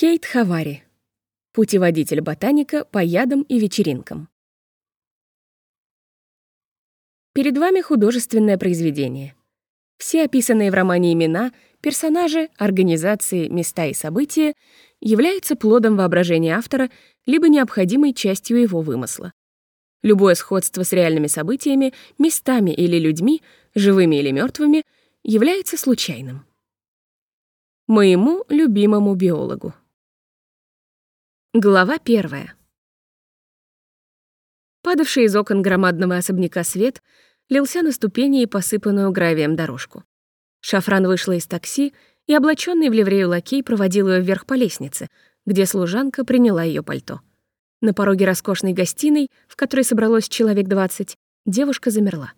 Кейт Хавари. Путеводитель ботаника по ядам и вечеринкам. Перед вами художественное произведение. Все описанные в романе имена, персонажи, организации, места и события являются плодом воображения автора либо необходимой частью его вымысла. Любое сходство с реальными событиями, местами или людьми, живыми или мертвыми, является случайным. Моему любимому биологу. Глава первая. Падавший из окон громадного особняка свет лился на ступени и посыпанную гравием дорожку. Шафран вышла из такси, и облаченный в ливрею лакей проводил ее вверх по лестнице, где служанка приняла ее пальто. На пороге роскошной гостиной, в которой собралось человек двадцать, девушка замерла.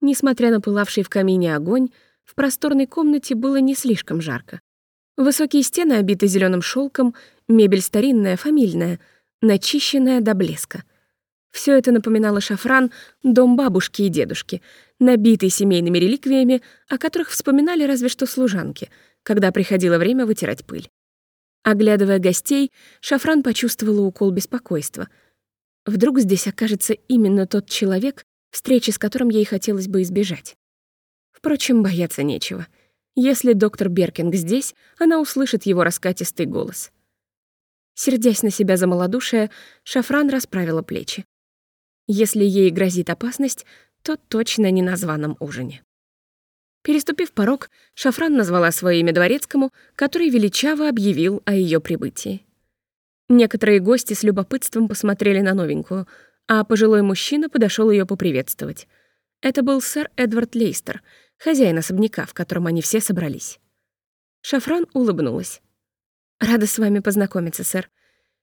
Несмотря на пылавший в камине огонь, в просторной комнате было не слишком жарко. Высокие стены обиты зеленым шелком, мебель старинная, фамильная, начищенная до блеска. Все это напоминало шафран дом бабушки и дедушки, набитый семейными реликвиями, о которых вспоминали разве что служанки, когда приходило время вытирать пыль. Оглядывая гостей, Шафран почувствовала укол беспокойства. Вдруг здесь окажется именно тот человек, встречи с которым ей хотелось бы избежать. Впрочем, бояться нечего — если доктор Беркинг здесь, она услышит его раскатистый голос. Сердясь на себя за малодушие, Шафран расправила плечи. Если ей грозит опасность, то точно не на званом ужине. Переступив порог, Шафран назвала свое имя дворецкому, который величаво объявил о ее прибытии. Некоторые гости с любопытством посмотрели на новенькую, а пожилой мужчина подошел ее поприветствовать. Это был сэр Эдвард Лейстер — хозяин особняка, в котором они все собрались. Шафран улыбнулась. «Рада с вами познакомиться, сэр.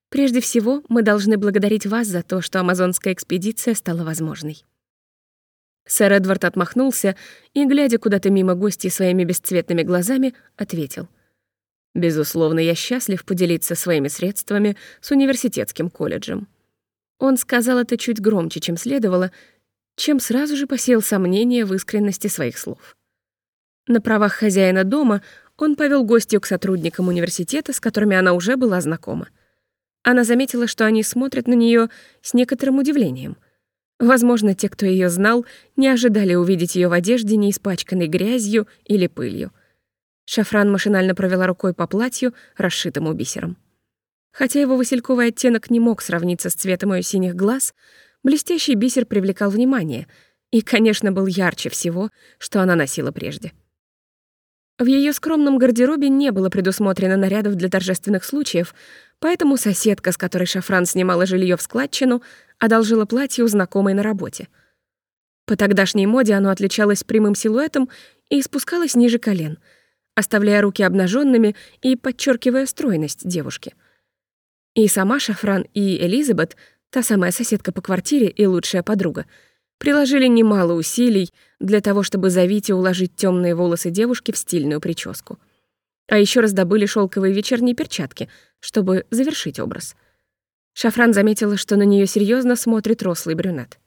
Прежде всего, мы должны благодарить вас за то, что амазонская экспедиция стала возможной». Сэр Эдвард отмахнулся и, глядя куда-то мимо гостей своими бесцветными глазами, ответил. «Безусловно, я счастлив поделиться своими средствами с университетским колледжем». Он сказал это чуть громче, чем следовало, чем сразу же посеял сомнения в искренности своих слов. На правах хозяина дома он повел гостью к сотрудникам университета, с которыми она уже была знакома. Она заметила, что они смотрят на нее с некоторым удивлением. Возможно, те, кто ее знал, не ожидали увидеть ее в одежде, не испачканной грязью или пылью. Шафран машинально провела рукой по платью, расшитому бисером. Хотя его васильковый оттенок не мог сравниться с цветом ее синих глаз, Блестящий бисер привлекал внимание и, конечно, был ярче всего, что она носила прежде. В ее скромном гардеробе не было предусмотрено нарядов для торжественных случаев, поэтому соседка, с которой Шафран снимала жилье в складчину, одолжила платье у знакомой на работе. По тогдашней моде оно отличалось прямым силуэтом и спускалось ниже колен, оставляя руки обнаженными и подчеркивая стройность девушки. И сама Шафран, и Элизабет — та самая соседка по квартире и лучшая подруга, приложили немало усилий для того, чтобы завить и уложить темные волосы девушки в стильную прическу. А еще раздобыли шелковые вечерние перчатки, чтобы завершить образ. Шафран заметила, что на нее серьезно смотрит рослый брюнет.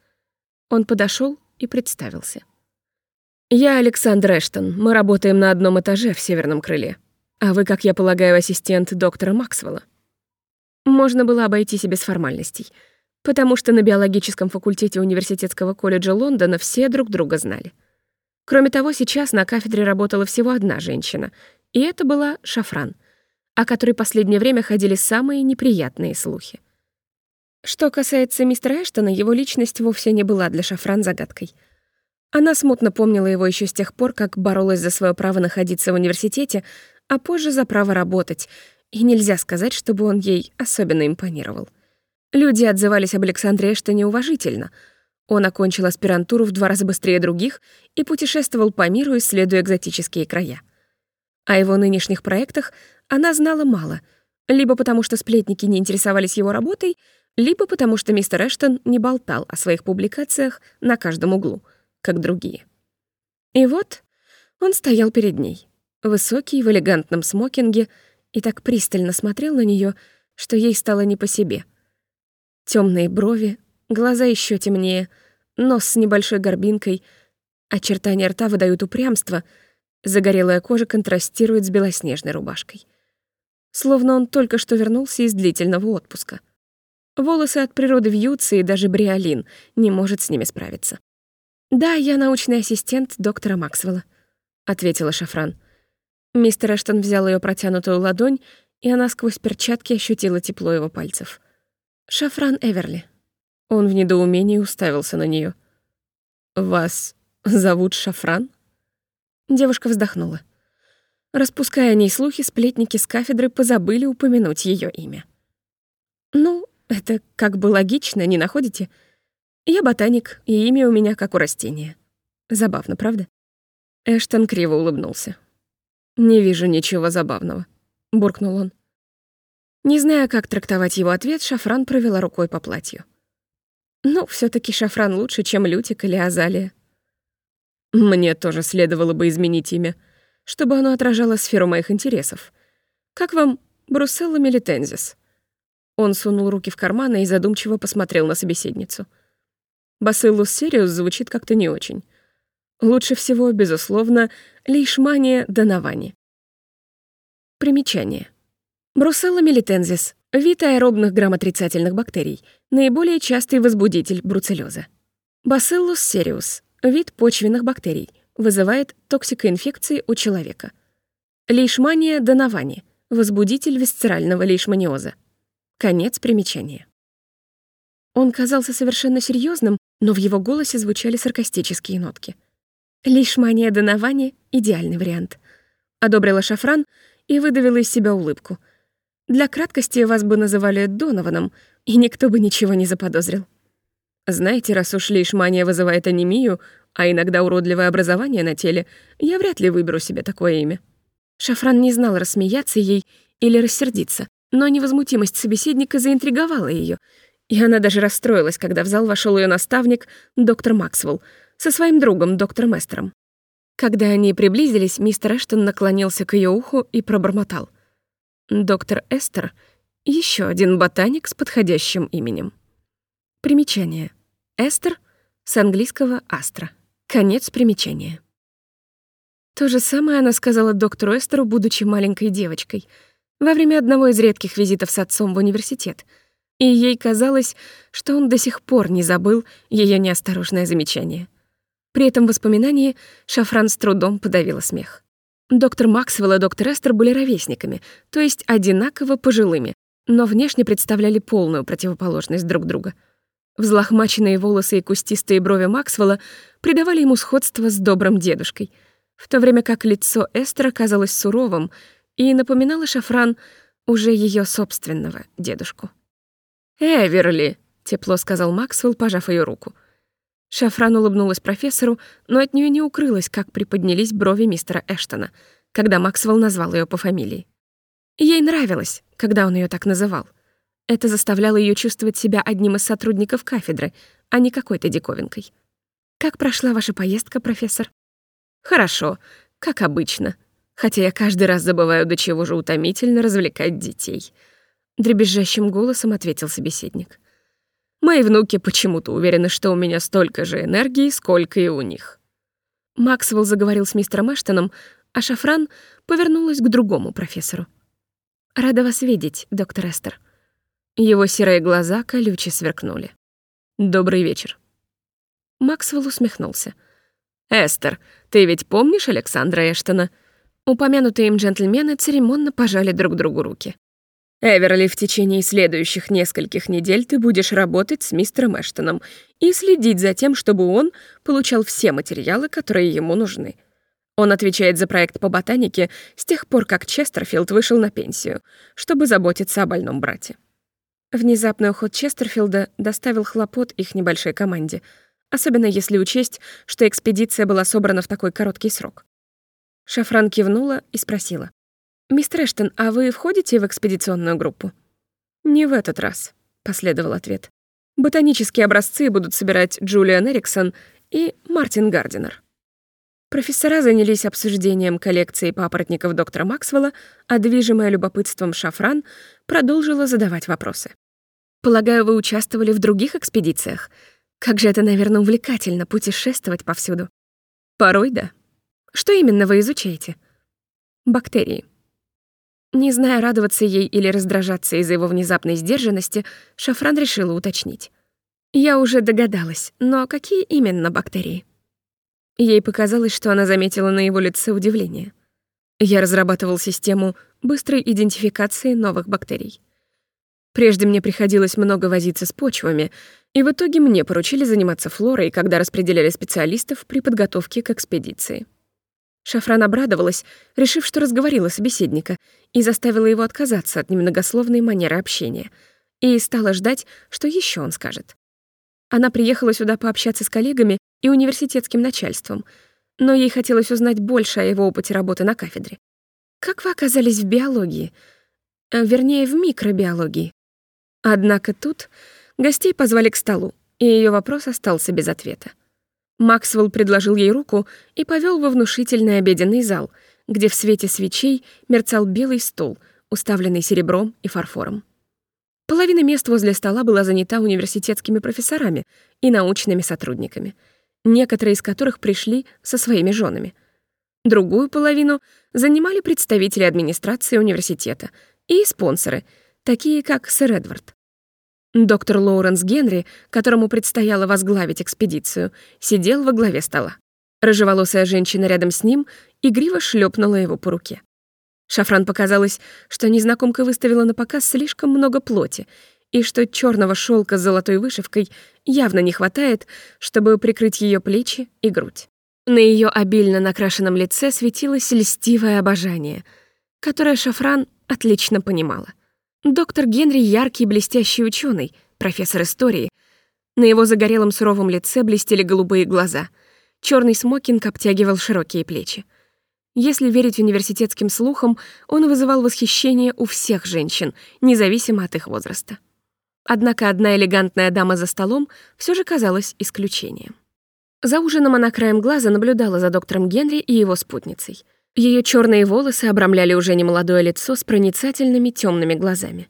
Он подошел и представился. «Я Александр Эштон. Мы работаем на одном этаже в северном крыле. А вы, как я полагаю, ассистент доктора Максвелла?» Можно было обойтись и без формальностей — потому что на биологическом факультете Университетского колледжа Лондона все друг друга знали. Кроме того, сейчас на кафедре работала всего одна женщина, и это была Шафран, о которой последнее время ходили самые неприятные слухи. Что касается мистера Эштона, его личность вовсе не была для Шафран загадкой. Она смутно помнила его еще с тех пор, как боролась за свое право находиться в университете, а позже за право работать, и нельзя сказать, чтобы он ей особенно импонировал. Люди отзывались об Александре Эштоне уважительно. Он окончил аспирантуру в два раза быстрее других и путешествовал по миру, исследуя экзотические края. О его нынешних проектах она знала мало, либо потому что сплетники не интересовались его работой, либо потому что мистер Эштон не болтал о своих публикациях на каждом углу, как другие. И вот он стоял перед ней, высокий, в элегантном смокинге, и так пристально смотрел на нее, что ей стало не по себе — Темные брови, глаза еще темнее, нос с небольшой горбинкой, очертания рта выдают упрямство, загорелая кожа контрастирует с белоснежной рубашкой. словно он только что вернулся из длительного отпуска. Волосы от природы вьются, и даже Бриолин не может с ними справиться. «Да, я научный ассистент доктора Максвелла», — ответила Шафран. Мистер Эштон взял ее протянутую ладонь, и она сквозь перчатки ощутила тепло его пальцев. «Шафран Эверли». Он в недоумении уставился на нее. «Вас зовут Шафран?» Девушка вздохнула. Распуская о ней слухи, сплетники с кафедры позабыли упомянуть ее имя. «Ну, это как бы логично, не находите? Я ботаник, и имя у меня как у растения. Забавно, правда?» Эштон криво улыбнулся. «Не вижу ничего забавного», — буркнул он. Не зная, как трактовать его ответ, Шафран провела рукой по платью. «Ну, все таки Шафран лучше, чем Лютик или Азалия». «Мне тоже следовало бы изменить имя», чтобы оно отражало сферу моих интересов. Как вам Брусселла Мелитензис?» Он сунул руки в карманы и задумчиво посмотрел на собеседницу. «Басиллус Сириус звучит как-то не очень. Лучше всего, безусловно, Лейшмания Доновани». Примечание. Брусселла мелитензис — вид аэробных грамотрицательных бактерий, наиболее частый возбудитель бруцеллеза. Bacillus cereus — вид почвенных бактерий — вызывает токсикоинфекции у человека. Лейшмания доновани — возбудитель висцерального лейшманиоза. Конец примечания. Он казался совершенно серьезным, но в его голосе звучали саркастические нотки. Лейшмания доновани — идеальный вариант. Одобрила шафран и выдавила из себя улыбку. Для краткости вас бы называли Донованом, и никто бы ничего не заподозрил. Знаете, раз уж лейшмания вызывает анемию, а иногда уродливое образование на теле, я вряд ли выберу себе такое имя. Шафран не знал, рассмеяться ей или рассердиться, но невозмутимость собеседника заинтриговала ее, и она даже расстроилась, когда в зал вошел ее наставник, доктор Максвелл, со своим другом, доктором Эстером. Когда они приблизились, мистер Эштон наклонился к ее уху и пробормотал. «Доктор Эстер — еще один ботаник с подходящим именем». Примечание. Эстер — с английского «астра». Конец примечания. То же самое она сказала доктору Эстеру, будучи маленькой девочкой, во время одного из редких визитов с отцом в университет, и ей казалось, что он до сих пор не забыл ее неосторожное замечание. При этом воспоминании Шафран с трудом подавила смех. Доктор Максвелл и доктор Эстер были ровесниками, то есть одинаково пожилыми, но внешне представляли полную противоположность друг друга — Взлохмаченные волосы и кустистые брови Максвелла придавали ему сходство с добрым дедушкой, в то время как лицо Эстера казалось суровым и напоминало Шафран уже ее собственного дедушку. «Эверли», — тепло сказал Максвелл, пожав ее руку. Шафран улыбнулась профессору, но от нее не укрылось, как приподнялись брови мистера Эштона, когда Максвелл назвал ее по фамилии. Ей нравилось, когда он ее так называл — это заставляло ее чувствовать себя одним из сотрудников кафедры, а не какой-то диковинкой. «Как прошла ваша поездка, профессор?» «Хорошо, как обычно. Хотя я каждый раз забываю, до чего же утомительно развлекать детей», — дребезжащим голосом ответил собеседник. «Мои внуки почему-то уверены, что у меня столько же энергии, сколько и у них». Максвелл заговорил с мистером Эштоном, а Шафран повернулась к другому профессору. «Рада вас видеть, доктор Эстер». Его серые глаза колюче сверкнули. «Добрый вечер». Максвелл усмехнулся. «Эстер, ты ведь помнишь Александра Эштона?» Упомянутые им джентльмены церемонно пожали друг другу руки. «Эверли, в течение следующих нескольких недель ты будешь работать с мистером Эштоном и следить за тем, чтобы он получал все материалы, которые ему нужны. Он отвечает за проект по ботанике с тех пор, как Честерфилд вышел на пенсию, чтобы заботиться о больном брате. Внезапный уход Честерфилда доставил хлопот их небольшой команде, особенно если учесть, что экспедиция была собрана в такой короткий срок. Шафран кивнула и спросила. «Мистер Эштон, а вы входите в экспедиционную группу?» «Не в этот раз», — последовал ответ. «Ботанические образцы будут собирать Джулиан Эриксон и Мартин Гардинер». Профессора занялись обсуждением коллекции папоротников доктора Максвелла, а движимая любопытством Шафран продолжила задавать вопросы. «Полагаю, вы участвовали в других экспедициях? Как же это, наверное, увлекательно путешествовать повсюду». «Порой да. Что именно вы изучаете?» «Бактерии». Не зная, радоваться ей или раздражаться из-за его внезапной сдержанности, Шафран решила уточнить. «Я уже догадалась, но какие именно бактерии?» Ей показалось, что она заметила на его лице удивление. Я разрабатывал систему быстрой идентификации новых бактерий. Прежде мне приходилось много возиться с почвами, и в итоге мне поручили заниматься флорой, когда распределяли специалистов при подготовке к экспедиции. Шафран обрадовалась, решив, что разговорила собеседника, и заставила его отказаться от немногословной манеры общения, и стала ждать, что еще он скажет. Она приехала сюда пообщаться с коллегами и университетским начальством — но ей хотелось узнать больше о его опыте работы на кафедре. «Как вы оказались в биологии? А, вернее, в микробиологии?» Однако тут гостей позвали к столу, и ее вопрос остался без ответа. Максвелл предложил ей руку и повел во внушительный обеденный зал, где в свете свечей мерцал белый стол, уставленный серебром и фарфором. Половина мест возле стола была занята университетскими профессорами и научными сотрудниками — некоторые из которых пришли со своими женами. Другую половину занимали представители администрации университета и спонсоры, такие как сэр Эдвард. Доктор Лоуренс Генри, которому предстояло возглавить экспедицию, сидел во главе стола. Рыжеволосая женщина рядом с ним игриво шлепнула его по руке. Шафран показалось, что незнакомка выставила на показ слишком много плоти, и что черного шелка с золотой вышивкой явно не хватает, чтобы прикрыть ее плечи и грудь. На ее обильно накрашенном лице светилось льстивое обожание, которое Шафран отлично понимала. Доктор Генри — яркий блестящий ученый, профессор истории. На его загорелом суровом лице блестели голубые глаза. Черный смокинг обтягивал широкие плечи. Если верить университетским слухам, он вызывал восхищение у всех женщин, независимо от их возраста. Однако одна элегантная дама за столом все же казалась исключением. За ужином она краем глаза наблюдала за доктором Генри и его спутницей. Ее черные волосы обрамляли уже немолодое лицо с проницательными темными глазами.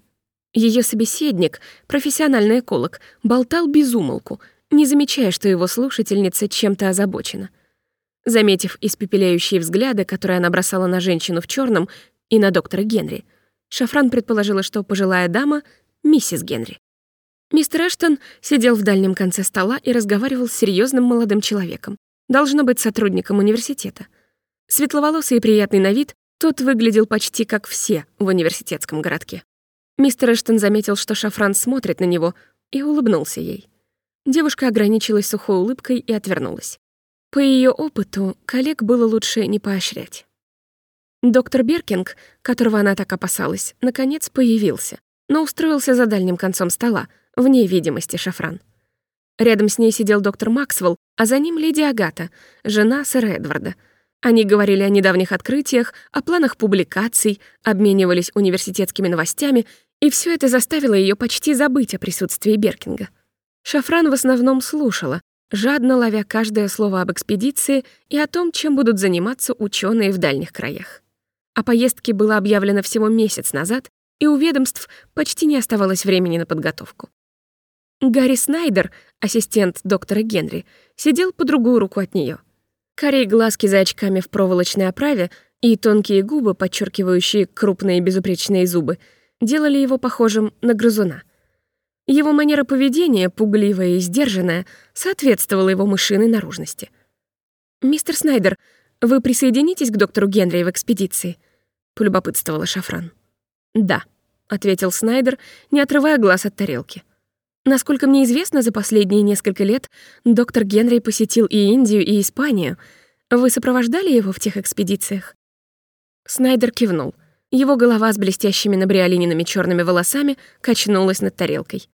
Ее собеседник, профессиональный эколог, болтал без умолку, не замечая, что его слушательница чем-то озабочена. Заметив испепеляющие взгляды, которые она бросала на женщину в черном и на доктора Генри, Шафран предположила, что пожилая дама миссис Генри. Мистер Эштон сидел в дальнем конце стола и разговаривал с серьезным молодым человеком. Должно быть сотрудником университета. Светловолосый и приятный на вид, тот выглядел почти как все в университетском городке. Мистер Эштон заметил, что Шафран смотрит на него, и улыбнулся ей. Девушка ограничилась сухой улыбкой и отвернулась. По ее опыту коллег было лучше не поощрять. Доктор Беркинг, которого она так опасалась, наконец появился но устроился за дальним концом стола, вне видимости шафран. Рядом с ней сидел доктор Максвелл, а за ним леди Агата, жена сэра Эдварда. Они говорили о недавних открытиях, о планах публикаций, обменивались университетскими новостями, и все это заставило ее почти забыть о присутствии Беркинга. Шафран в основном слушала, жадно ловя каждое слово об экспедиции и о том, чем будут заниматься ученые в дальних краях. О поездке было объявлено всего месяц назад, и у ведомств почти не оставалось времени на подготовку. Гарри Снайдер, ассистент доктора Генри, сидел по другую руку от нее. Карие глазки за очками в проволочной оправе и тонкие губы, подчеркивающие крупные безупречные зубы, делали его похожим на грызуна. Его манера поведения, пугливая и сдержанная, соответствовала его мышиной наружности. «Мистер Снайдер, вы присоединитесь к доктору Генри в экспедиции?» — полюбопытствовала Шафран. «Да», — ответил Снайдер, не отрывая глаз от тарелки. «Насколько мне известно, за последние несколько лет доктор Генри посетил и Индию, и Испанию. Вы сопровождали его в тех экспедициях?» Снайдер кивнул. Его голова с блестящими набриолиненными черными волосами качнулась над тарелкой.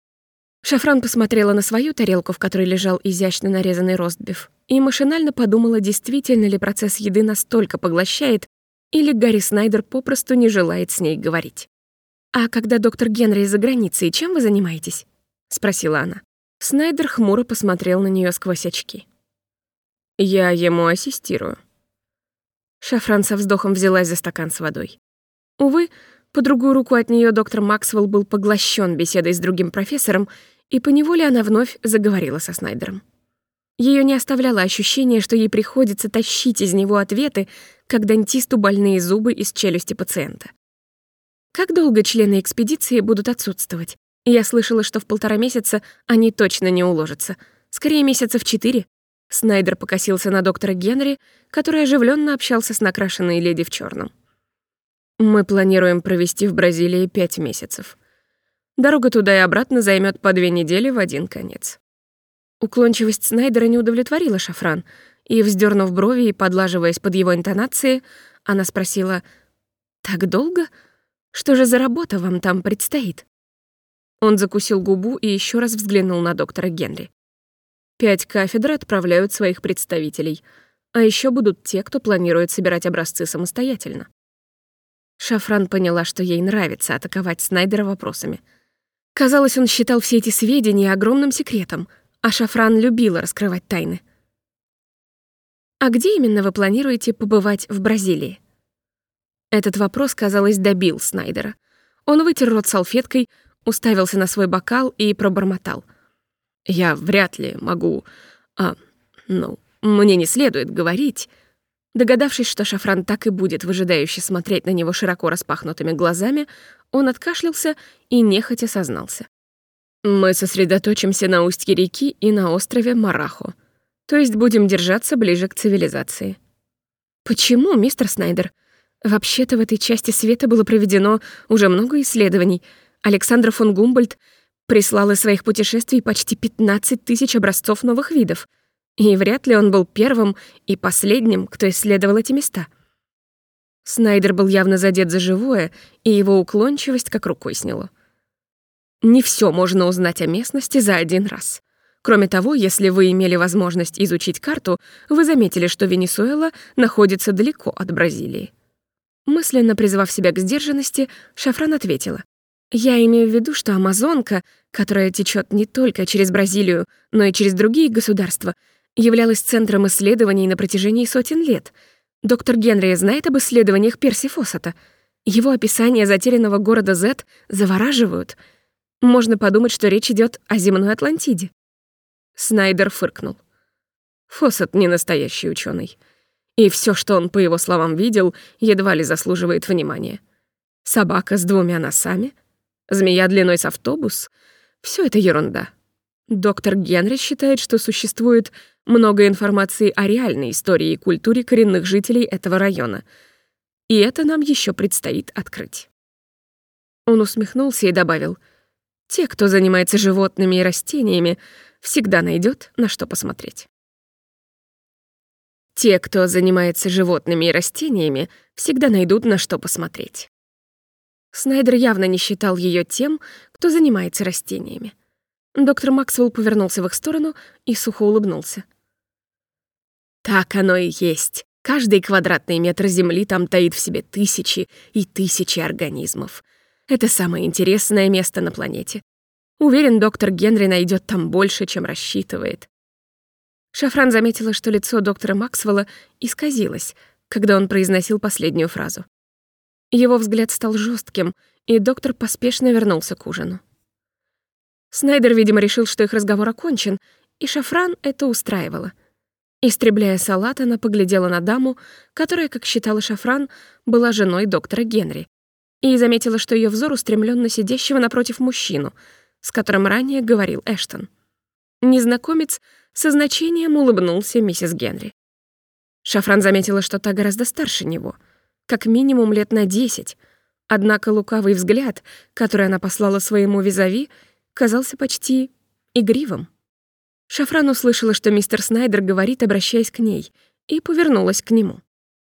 Шафран посмотрела на свою тарелку, в которой лежал изящно нарезанный ростбиф, и машинально подумала, действительно ли процесс еды настолько поглощает, или Гарри Снайдер попросту не желает с ней говорить. «А когда доктор Генри за границей, чем вы занимаетесь?» — спросила она. Снайдер хмуро посмотрел на нее сквозь очки. «Я ему ассистирую». Шафран со вздохом взялась за стакан с водой. Увы, по другую руку от нее доктор Максвелл был поглощен беседой с другим профессором, и поневоле она вновь заговорила со Снайдером. Ее не оставляло ощущение, что ей приходится тащить из него ответы, как дантисту больные зубы из челюсти пациента. Как долго члены экспедиции будут отсутствовать? Я слышала, что в полтора месяца они точно не уложатся. Скорее, месяца в четыре. Снайдер покосился на доктора Генри, который оживленно общался с накрашенной леди в черном. Мы планируем провести в Бразилии пять месяцев. Дорога туда и обратно займет по две недели в один конец. Уклончивость Снайдера не удовлетворила Шафран, и, вздернув брови и подлаживаясь под его интонации, она спросила, «Так долго? Что же за работа вам там предстоит?» Он закусил губу и еще раз взглянул на доктора Генри. «Пять кафедр отправляют своих представителей, а еще будут те, кто планирует собирать образцы самостоятельно. Шафран поняла, что ей нравится атаковать Снайдера вопросами. Казалось, он считал все эти сведения огромным секретом, а Шафран любила раскрывать тайны. «А где именно вы планируете побывать в Бразилии?» Этот вопрос, казалось, добил Снайдера. Он вытер рот салфеткой, уставился на свой бокал и пробормотал. «Я вряд ли могу... А, ну, мне не следует говорить...» Догадавшись, что Шафран так и будет выжидающе смотреть на него широко распахнутыми глазами, он откашлялся и нехотя сознался. «Мы сосредоточимся на устье реки и на острове Марахо, то есть будем держаться ближе к цивилизации». «Почему, мистер Снайдер? Вообще-то в этой части света было проведено уже много исследований. Александр фон Гумбольд прислал из своих путешествий почти 15 тысяч образцов новых видов — и вряд ли он был первым и последним, кто исследовал эти места. Снайдер был явно задет за живое, и его уклончивость как рукой сняло. Не все можно узнать о местности за один раз. Кроме того, если вы имели возможность изучить карту, вы заметили, что Венесуэла находится далеко от Бразилии. Мысленно призвав себя к сдержанности, Шафран ответила. «Я имею в виду, что Амазонка, которая течет не только через Бразилию, но и через другие государства, являлась центром исследований на протяжении сотен лет. Доктор Генри знает об исследованиях Перси Фоссета. Его описания затерянного города Зет завораживают. Можно подумать, что речь идет о земной Атлантиде. Снайдер фыркнул. Фоссет не настоящий ученый, И все, что он, по его словам, видел, едва ли заслуживает внимания. Собака с двумя носами, змея длиной с автобус — все это ерунда. Доктор Генри считает, что существует много информации о реальной истории и культуре коренных жителей этого района. И это нам еще предстоит открыть. Он усмехнулся и добавил, «Те, кто занимается животными и растениями, всегда найдет на что посмотреть». Те, кто занимается животными и растениями, всегда найдут на что посмотреть. Снайдер явно не считал ее тем, кто занимается растениями. Доктор Максвелл повернулся в их сторону и сухо улыбнулся. «Так оно и есть. Каждый квадратный метр Земли там таит в себе тысячи и тысячи организмов. Это самое интересное место на планете. Уверен, доктор Генри найдет там больше, чем рассчитывает». Шафран заметила, что лицо доктора Максвелла исказилось, когда он произносил последнюю фразу. Его взгляд стал жестким, и доктор поспешно вернулся к ужину. Снайдер, видимо, решил, что их разговор окончен, и Шафран это устраивало. Истребляя салат, она поглядела на даму, которая, как считала Шафран, была женой доктора Генри, и заметила, что ее взор устремлен на сидящего напротив мужчину, с которым ранее говорил Эштон. Незнакомец со значением улыбнулся миссис Генри. Шафран заметила, что та гораздо старше него, как минимум лет на десять, однако лукавый взгляд, который она послала своему визави, казался почти игривым. Шафран услышала, что мистер Снайдер говорит, обращаясь к ней, и повернулась к нему.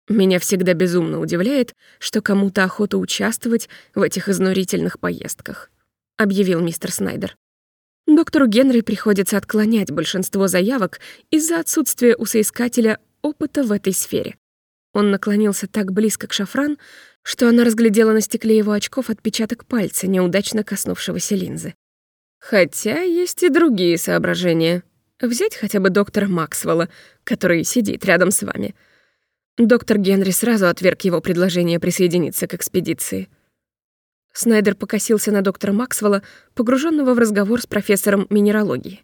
«Меня всегда безумно удивляет, что кому-то охота участвовать в этих изнурительных поездках», — объявил мистер Снайдер. Доктору Генри приходится отклонять большинство заявок из-за отсутствия у соискателя опыта в этой сфере. Он наклонился так близко к Шафран, что она разглядела на стекле его очков отпечаток пальца, неудачно коснувшегося линзы. Хотя есть и другие соображения. Взять хотя бы доктора Максвелла, который сидит рядом с вами. Доктор Генри сразу отверг его предложение присоединиться к экспедиции. Снайдер покосился на доктора Максвелла, погруженного в разговор с профессором минералогии.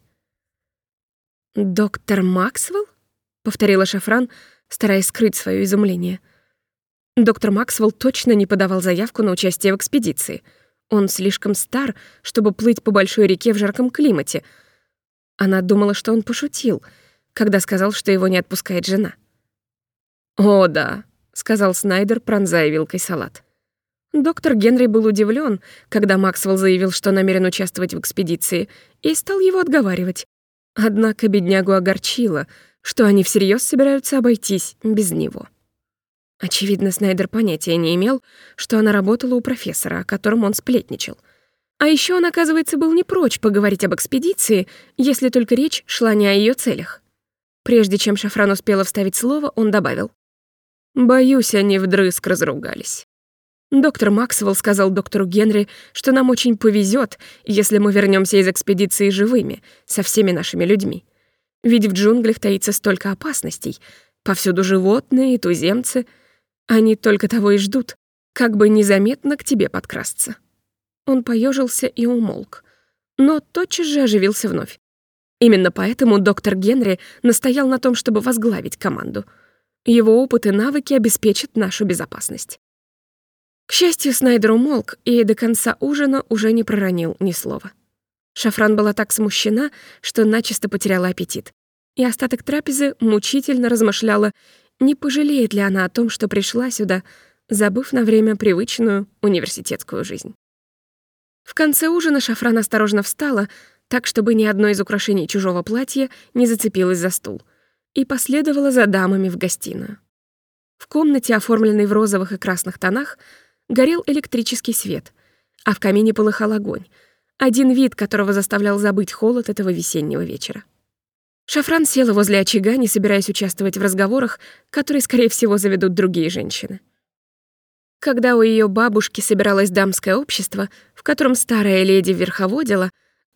«Доктор Максвелл?» — повторила Шафран, стараясь скрыть свое изумление. Доктор Максвелл точно не подавал заявку на участие в экспедиции. Он слишком стар, чтобы плыть по большой реке в жарком климате. Она думала, что он пошутил, когда сказал, что его не отпускает жена. «О, да», — сказал Снайдер, пронзая вилкой салат. Доктор Генри был удивлен, когда Максвелл заявил, что намерен участвовать в экспедиции, и стал его отговаривать. Однако беднягу огорчило, что они всерьез собираются обойтись без него. Очевидно, Снайдер понятия не имел, что она работала у профессора, о котором он сплетничал. А еще он, оказывается, был не прочь поговорить об экспедиции, если только речь шла не о ее целях. Прежде чем Шафран успела вставить слово, он добавил. «Боюсь, они вдрызг разругались». Доктор Максвелл сказал доктору Генри, что нам очень повезет, если мы вернемся из экспедиции живыми, со всеми нашими людьми. Ведь в джунглях таится столько опасностей. Повсюду животные и туземцы — они только того и ждут, как бы незаметно к тебе подкрасться. Он поежился и умолк, но тотчас же оживился вновь. Именно поэтому доктор Генри настоял на том, чтобы возглавить команду. Его опыт и навыки обеспечат нашу безопасность. К счастью, Снайдер умолк и до конца ужина уже не проронил ни слова. Шафран была так смущена, что начисто потеряла аппетит. И остаток трапезы мучительно размышляла, не пожалеет ли она о том, что пришла сюда, забыв на время привычную университетскую жизнь. В конце ужина Шафран осторожно встала, так, чтобы ни одно из украшений чужого платья не зацепилось за стул, и последовала за дамами в гостиную. В комнате, оформленной в розовых и красных тонах, горел электрический свет, а в камине полыхал огонь, один вид которого заставлял забыть холод этого весеннего вечера. Шафран села возле очага, не собираясь участвовать в разговорах, которые, скорее всего, заведут другие женщины. Когда у ее бабушки собиралось дамское общество, в котором старая леди верховодила,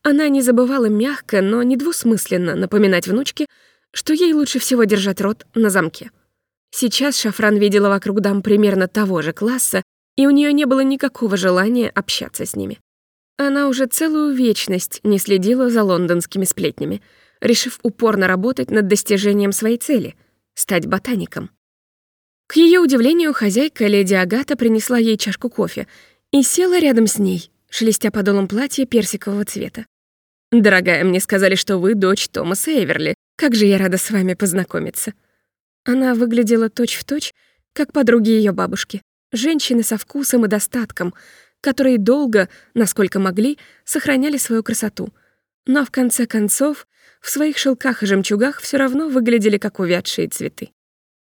она не забывала мягко, но недвусмысленно напоминать внучке, что ей лучше всего держать рот на замке. Сейчас Шафран видела вокруг дам примерно того же класса, и у нее не было никакого желания общаться с ними. Она уже целую вечность не следила за лондонскими сплетнями — решив упорно работать над достижением своей цели — стать ботаником. К ее удивлению, хозяйка, леди Агата, принесла ей чашку кофе и села рядом с ней, шелестя подолом платья персикового цвета. «Дорогая, мне сказали, что вы дочь Томаса Эверли. Как же я рада с вами познакомиться». Она выглядела точь-в-точь, точь, как подруги ее бабушки. Женщины со вкусом и достатком, которые долго, насколько могли, сохраняли свою красоту. Но в конце концов в своих шелках и жемчугах все равно выглядели как увядшие цветы.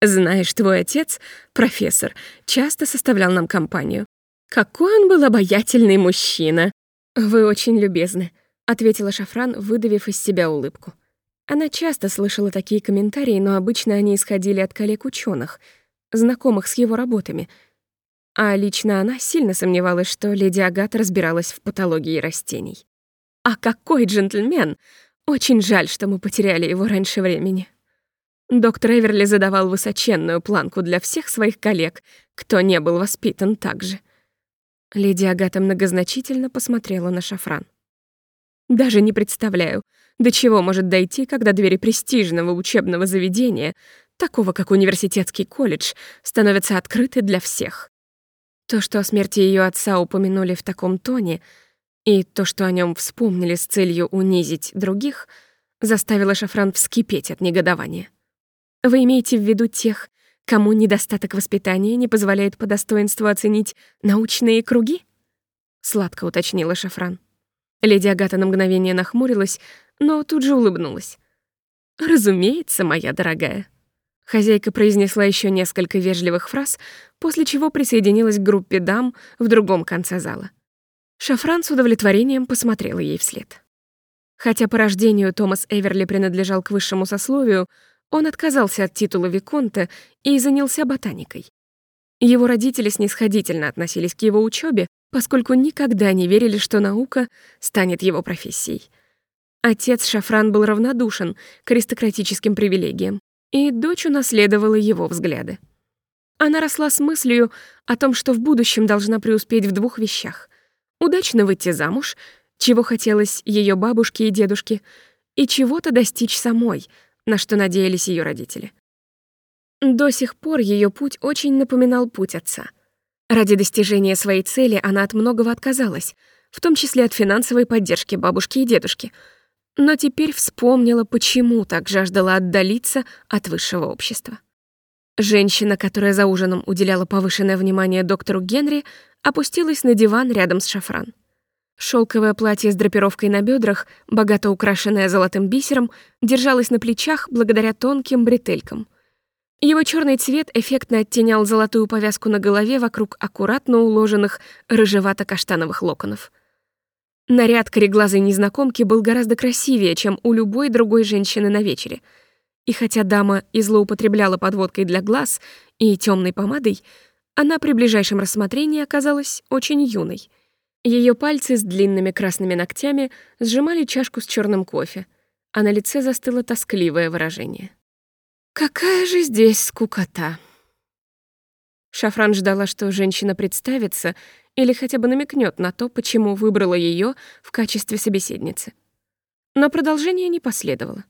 Знаешь, твой отец, профессор, часто составлял нам компанию. Какой он был обаятельный мужчина. Вы очень любезны, ответила Шафран, выдавив из себя улыбку. Она часто слышала такие комментарии, но обычно они исходили от коллег ученых, знакомых с его работами. А лично она сильно сомневалась, что леди Агата разбиралась в патологии растений. А какой джентльмен! Очень жаль, что мы потеряли его раньше времени. Доктор Эверли задавал высоченную планку для всех своих коллег, кто не был воспитан так же. Леди Агата многозначительно посмотрела на шафран. Даже не представляю, до чего может дойти, когда двери престижного учебного заведения, такого как университетский колледж, становятся открыты для всех. То, что о смерти ее отца упомянули в таком тоне — и то, что о нем вспомнили с целью унизить других, заставило Шафран вскипеть от негодования. Вы имеете в виду тех, кому недостаток воспитания не позволяет по достоинству оценить научные круги? Сладко уточнила Шафран. Леди Агата на мгновение нахмурилась, но тут же улыбнулась. «Разумеется, моя дорогая». Хозяйка произнесла еще несколько вежливых фраз, после чего присоединилась к группе дам в другом конце зала. Шафран с удовлетворением посмотрела ей вслед. Хотя по рождению Томас Эверли принадлежал к высшему сословию, он отказался от титула Виконта и занялся ботаникой. Его родители снисходительно относились к его учебе, поскольку никогда не верили, что наука станет его профессией. Отец Шафран был равнодушен к аристократическим привилегиям, и дочь унаследовала его взгляды. Она росла с мыслью о том, что в будущем должна преуспеть в двух вещах удачно выйти замуж, чего хотелось ее бабушке и дедушке, и чего-то достичь самой, на что надеялись ее родители. До сих пор ее путь очень напоминал путь отца. Ради достижения своей цели она от многого отказалась, в том числе от финансовой поддержки бабушки и дедушки, но теперь вспомнила, почему так жаждала отдалиться от высшего общества. Женщина, которая за ужином уделяла повышенное внимание доктору Генри, опустилась на диван рядом с Шафран. Шелковое платье с драпировкой на бедрах, богато украшенное золотым бисером, держалось на плечах благодаря тонким бретелькам. Его черный цвет эффектно оттенял золотую повязку на голове вокруг аккуратно уложенных рыжевато-каштановых локонов. Наряд кореглазой незнакомки был гораздо красивее, чем у любой другой женщины на вечере. И хотя дама и злоупотребляла подводкой для глаз и темной помадой, она при ближайшем рассмотрении оказалась очень юной — ее пальцы с длинными красными ногтями сжимали чашку с черным кофе, а на лице застыло тоскливое выражение. «Какая же здесь скукота!» Шафран ждала, что женщина представится или хотя бы намекнет на то, почему выбрала ее в качестве собеседницы. Но продолжение не последовало.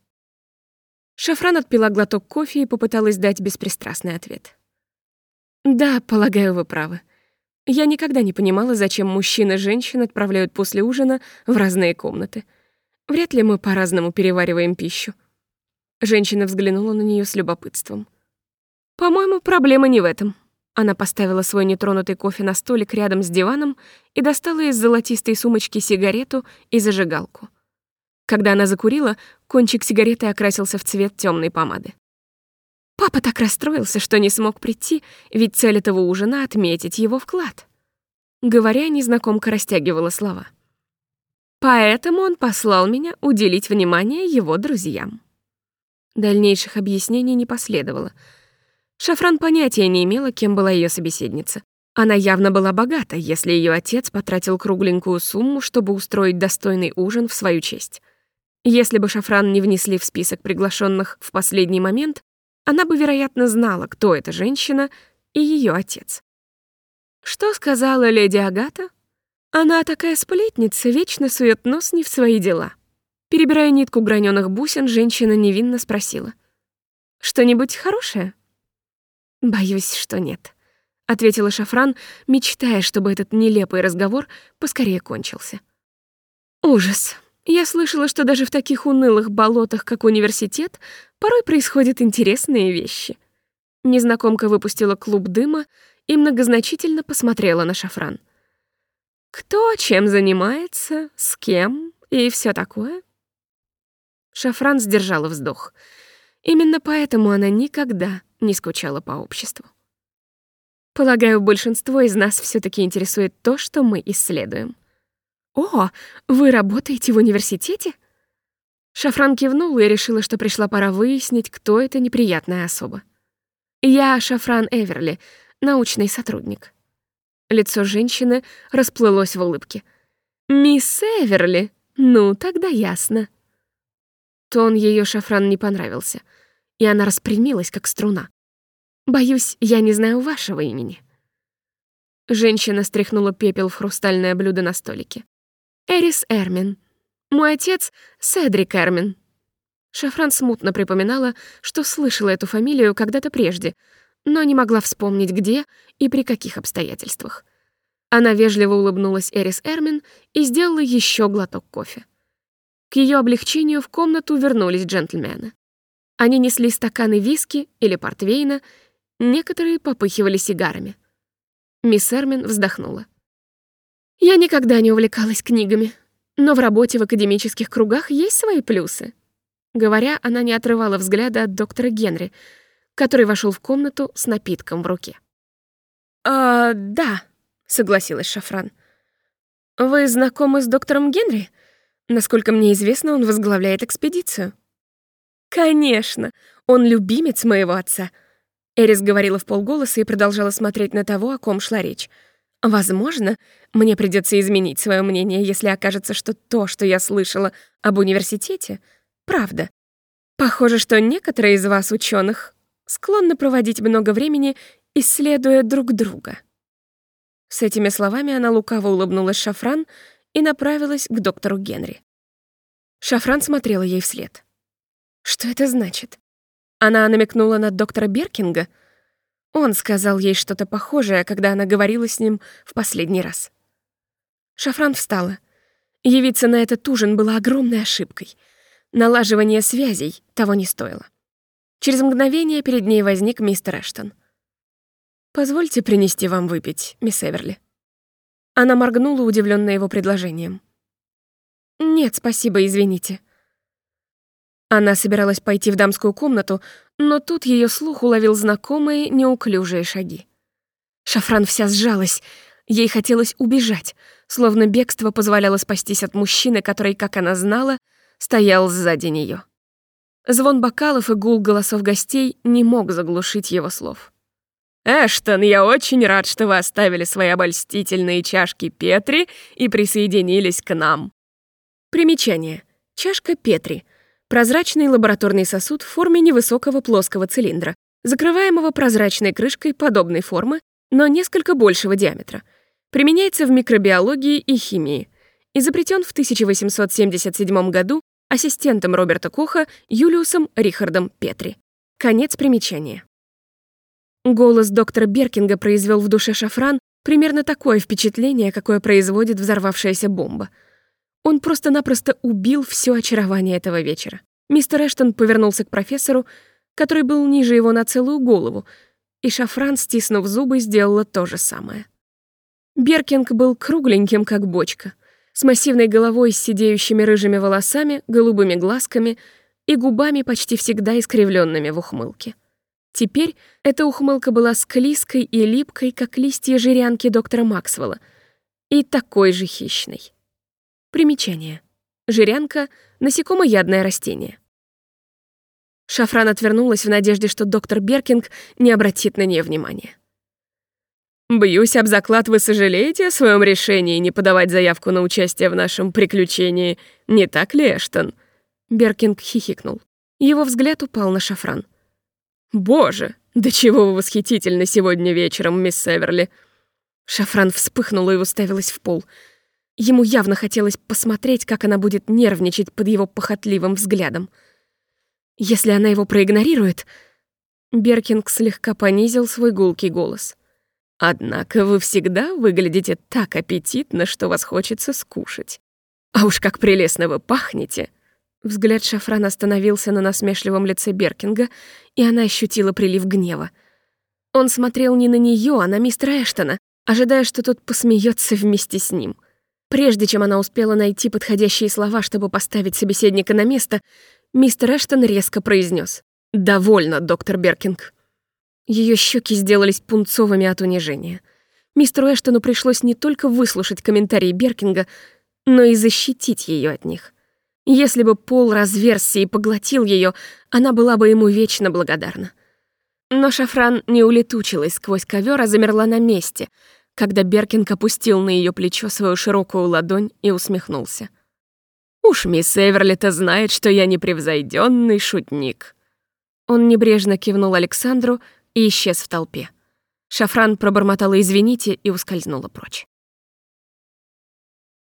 Шафран отпила глоток кофе и попыталась дать беспристрастный ответ. «Да, полагаю, вы правы. Я никогда не понимала, зачем мужчин и женщин отправляют после ужина в разные комнаты. Вряд ли мы по-разному перевариваем пищу. Женщина взглянула на нее с любопытством. «По-моему, проблема не в этом». Она поставила свой нетронутый кофе на столик рядом с диваном и достала из золотистой сумочки сигарету и зажигалку. Когда она закурила, кончик сигареты окрасился в цвет темной помады. Папа так расстроился, что не смог прийти, ведь цель этого ужина — отметить его вклад. Говоря, незнакомка растягивала слова. Поэтому он послал меня уделить внимание его друзьям. Дальнейших объяснений не последовало. Шафран понятия не имела, кем была ее собеседница. Она явно была богата, если ее отец потратил кругленькую сумму, чтобы устроить достойный ужин в свою честь. Если бы Шафран не внесли в список приглашенных в последний момент, она бы, вероятно, знала, кто эта женщина и ее отец. Что сказала леди Агата? Она такая сплетница, вечно сует нос не в свои дела. Перебирая нитку граненых бусин, женщина невинно спросила. «Что-нибудь хорошее?» «Боюсь, что нет», — ответила Шафран, мечтая, чтобы этот нелепый разговор поскорее кончился. «Ужас. Я слышала, что даже в таких унылых болотах, как университет, порой происходят интересные вещи. Незнакомка выпустила клуб дыма и многозначительно посмотрела на шафран. Кто чем занимается, с кем и все такое? Шафран сдержала вздох. Именно поэтому она никогда не скучала по обществу. Полагаю, большинство из нас все таки интересует то, что мы исследуем. «О, вы работаете в университете?» Шафран кивнула и решила, что пришла пора выяснить, кто эта неприятная особа. «Я Шафран Эверли, научный сотрудник». Лицо женщины расплылось в улыбке. «Мисс Эверли? Ну, тогда ясно». Тон ее Шафран не понравился, и она распрямилась, как струна. «Боюсь, я не знаю вашего имени». Женщина стряхнула пепел в хрустальное блюдо на столике. «Эрис Эрмин», мой отец — Седрик Эрмин». Шафран смутно припоминала, что слышала эту фамилию когда-то прежде, но не могла вспомнить, где и при каких обстоятельствах. Она вежливо улыбнулась Эрис Эрмин и сделала еще глоток кофе. К ее облегчению в комнату вернулись джентльмены. Они несли стаканы виски или портвейна, некоторые попыхивали сигарами. Мисс Эрмин вздохнула. «Я никогда не увлекалась книгами», но в работе в академических кругах есть свои плюсы. Говоря, она не отрывала взгляда от доктора Генри, который вошел в комнату с напитком в руке. «А, да», — согласилась Шафран. «Вы знакомы с доктором Генри? Насколько мне известно, он возглавляет экспедицию». «Конечно, он любимец моего отца», — Эрис говорила в полголоса и продолжала смотреть на того, о ком шла речь — Возможно, мне придется изменить свое мнение, если окажется, что то, что я слышала об университете, правда. Похоже, что некоторые из вас, ученых, склонны проводить много времени, исследуя друг друга. С этими словами она лукаво улыбнулась Шафран и направилась к доктору Генри. Шафран смотрела ей вслед. Что это значит? Она намекнула на доктора Беркинга. Он сказал ей что-то похожее, когда она говорила с ним в последний раз. Шафран встала. Явиться на этот ужин было огромной ошибкой. Налаживание связей того не стоило. Через мгновение перед ней возник мистер Эштон. «Позвольте принести вам выпить, мисс Эверли». Она моргнула, удивленная его предложением. «Нет, спасибо, извините». Она собиралась пойти в дамскую комнату, но тут ее слух уловил знакомые неуклюжие шаги. Шафран вся сжалась, ей хотелось убежать, словно бегство позволяло спастись от мужчины, который, как она знала, стоял сзади нее. Звон бокалов и гул голосов гостей не мог заглушить его слов. «Эштон, я очень рад, что вы оставили свои обольстительные чашки Петри и присоединились к нам». Примечание. Чашка Петри — прозрачный лабораторный сосуд в форме невысокого плоского цилиндра, закрываемого прозрачной крышкой подобной формы, но несколько большего диаметра. Применяется в микробиологии и химии. Изобретен в 1877 году ассистентом Роберта Коха Юлиусом Рихардом Петри. Конец примечания. Голос доктора Беркинга произвел в душе Шафран примерно такое впечатление, какое производит взорвавшаяся бомба. Он просто-напросто убил все очарование этого вечера. Мистер Эштон повернулся к профессору, который был ниже его на целую голову, и Шафран, стиснув зубы, сделала то же самое. Беркинг был кругленьким, как бочка с массивной головой с сидеющими рыжими волосами, голубыми глазками и губами почти всегда искривленными в ухмылке. Теперь эта ухмылка была склизкой и липкой, как листья жирянки доктора Максвелла, и такой же хищной. Примечание. Жирянка — насекомоядное растение. Шафран отвернулась в надежде, что доктор Беркинг не обратит на нее внимания. Бьюсь об заклад, вы сожалеете о своем решении не подавать заявку на участие в нашем приключении, не так ли, Эштон?» Беркинг хихикнул. Его взгляд упал на шафран. «Боже, да чего вы восхитительны сегодня вечером, мисс Северли!» Шафран вспыхнула и уставилась в пол. Ему явно хотелось посмотреть, как она будет нервничать под его похотливым взглядом. Если она его проигнорирует... Беркинг слегка понизил свой гулкий голос. Однако вы всегда выглядите так аппетитно, что вас хочется скушать. А уж как прелестно вы пахнете!» Взгляд Шафрана остановился на насмешливом лице Беркинга, и она ощутила прилив гнева. Он смотрел не на нее, а на мистера Эштона, ожидая, что тот посмеется вместе с ним. Прежде чем она успела найти подходящие слова, чтобы поставить собеседника на место, мистер Эштон резко произнес: «Довольно, доктор Беркинг». Ее щеки сделались пунцовыми от унижения. Мистеру Эштону пришлось не только выслушать комментарии Беркинга, но и защитить ее от них. Если бы Пол разверзся и поглотил ее, она была бы ему вечно благодарна. Но Шафран не улетучилась сквозь ковер, а замерла на месте, когда Беркинг опустил на ее плечо свою широкую ладонь и усмехнулся. «Уж мисс Эверли-то знает, что я непревзойденный шутник». Он небрежно кивнул Александру, и исчез в толпе. Шафран пробормотала «извините» и ускользнула прочь.